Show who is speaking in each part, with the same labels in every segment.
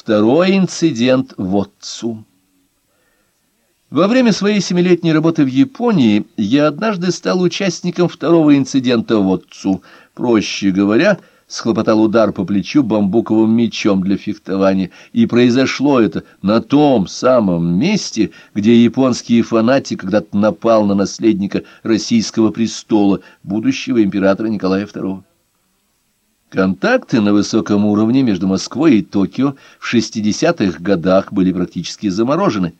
Speaker 1: Второй инцидент в отцу. Во время своей семилетней работы в Японии я однажды стал участником второго инцидента в отцу. Проще говоря, схлопотал удар по плечу бамбуковым мечом для фехтования, и произошло это на том самом месте, где японский фанатик когда-то напал на наследника российского престола, будущего императора Николая II. Контакты на высоком уровне между Москвой и Токио в 60-х годах были практически заморожены.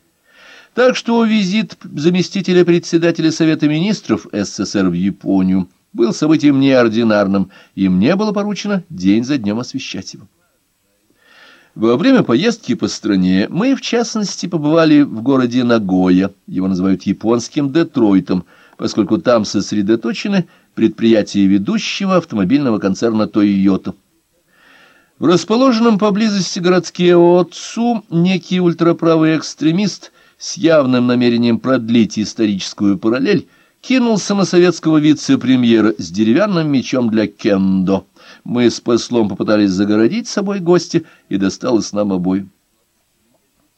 Speaker 1: Так что визит заместителя председателя Совета министров СССР в Японию был событием неординарным, и мне было поручено день за днем освещать его. Во время поездки по стране мы, в частности, побывали в городе Нагоя, его называют японским Детройтом, поскольку там сосредоточены предприятия ведущего автомобильного концерна «Тойота». В расположенном поблизости городке Отцу некий ультраправый экстремист с явным намерением продлить историческую параллель кинулся на советского вице-премьера с деревянным мечом для кендо. Мы с послом попытались загородить собой гостя, и досталось нам обоим.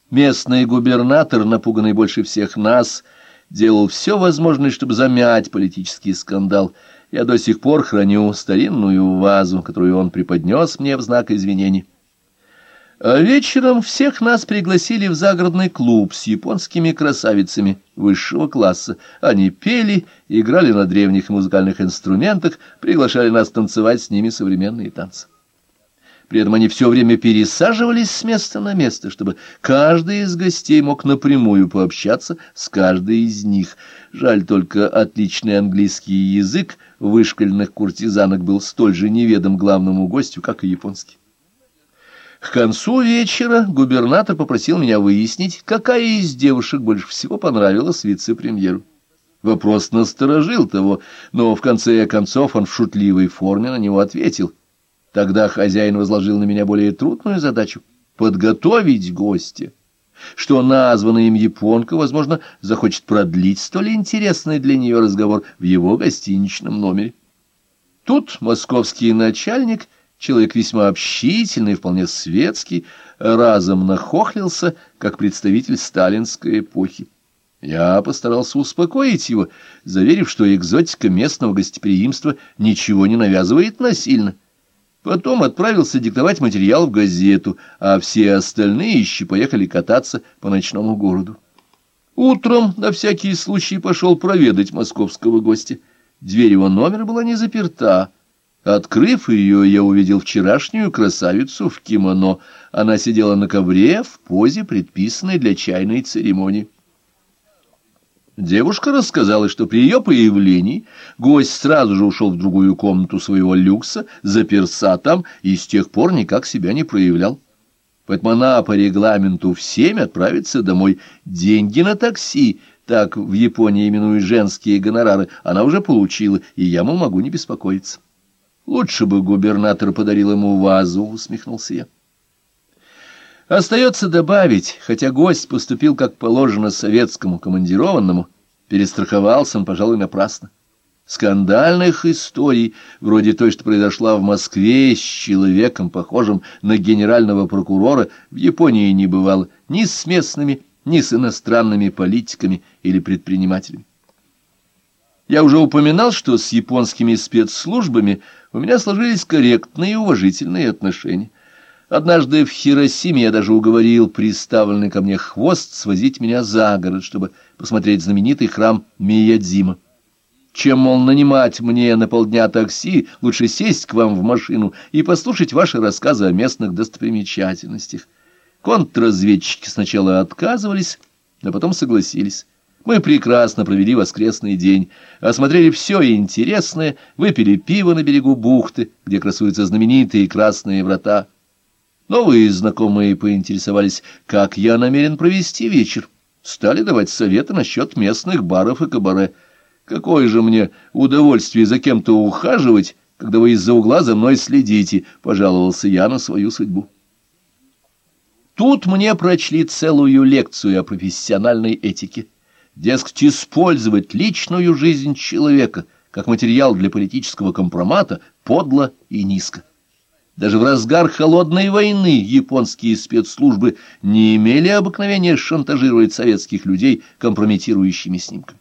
Speaker 1: Местный губернатор, напуганный больше всех нас, — делал все возможное, чтобы замять политический скандал. Я до сих пор храню старинную вазу, которую он преподнес мне в знак извинений. А вечером всех нас пригласили в загородный клуб с японскими красавицами высшего класса. Они пели, играли на древних музыкальных инструментах, приглашали нас танцевать с ними современные танцы. При этом они все время пересаживались с места на место, чтобы каждый из гостей мог напрямую пообщаться с каждой из них. Жаль только отличный английский язык вышкаленных куртизанок был столь же неведом главному гостю, как и японский. К концу вечера губернатор попросил меня выяснить, какая из девушек больше всего понравилась вице-премьеру. Вопрос насторожил того, но в конце концов он в шутливой форме на него ответил — Тогда хозяин возложил на меня более трудную задачу — подготовить гостя, что названная им японка, возможно, захочет продлить столь интересный для нее разговор в его гостиничном номере. Тут московский начальник, человек весьма общительный, вполне светский, разом нахохлился, как представитель сталинской эпохи. Я постарался успокоить его, заверив, что экзотика местного гостеприимства ничего не навязывает насильно. Потом отправился диктовать материал в газету, а все остальные еще поехали кататься по ночному городу. Утром на всякий случай пошел проведать московского гостя. Дверь его номера была не заперта. Открыв ее, я увидел вчерашнюю красавицу в кимоно. Она сидела на ковре в позе, предписанной для чайной церемонии. Девушка рассказала, что при ее появлении гость сразу же ушел в другую комнату своего люкса, заперся там и с тех пор никак себя не проявлял. Поэтому она по регламенту в семь отправится домой. Деньги на такси, так в Японии именуют женские гонорары, она уже получила, и я, мол, могу не беспокоиться. Лучше бы губернатор подарил ему вазу, усмехнулся я. Остается добавить, хотя гость поступил как положено советскому командированному, перестраховался он, пожалуй, напрасно. Скандальных историй, вроде той, что произошла в Москве с человеком, похожим на генерального прокурора, в Японии не бывало ни с местными, ни с иностранными политиками или предпринимателями. Я уже упоминал, что с японскими спецслужбами у меня сложились корректные и уважительные отношения. Однажды в Хиросиме я даже уговорил приставленный ко мне хвост свозить меня за город, чтобы посмотреть знаменитый храм Миядзима. Чем, мол, нанимать мне на полдня такси, лучше сесть к вам в машину и послушать ваши рассказы о местных достопримечательностях. Контрразведчики сначала отказывались, а потом согласились. Мы прекрасно провели воскресный день, осмотрели все интересное, выпили пиво на берегу бухты, где красуются знаменитые красные врата. Новые знакомые поинтересовались, как я намерен провести вечер. Стали давать советы насчет местных баров и кабаре. Какое же мне удовольствие за кем-то ухаживать, когда вы из-за угла за мной следите, — пожаловался я на свою судьбу. Тут мне прочли целую лекцию о профессиональной этике. Дескать, использовать личную жизнь человека как материал для политического компромата подло и низко. Даже в разгар холодной войны японские спецслужбы не имели обыкновения шантажировать советских людей компрометирующими снимками.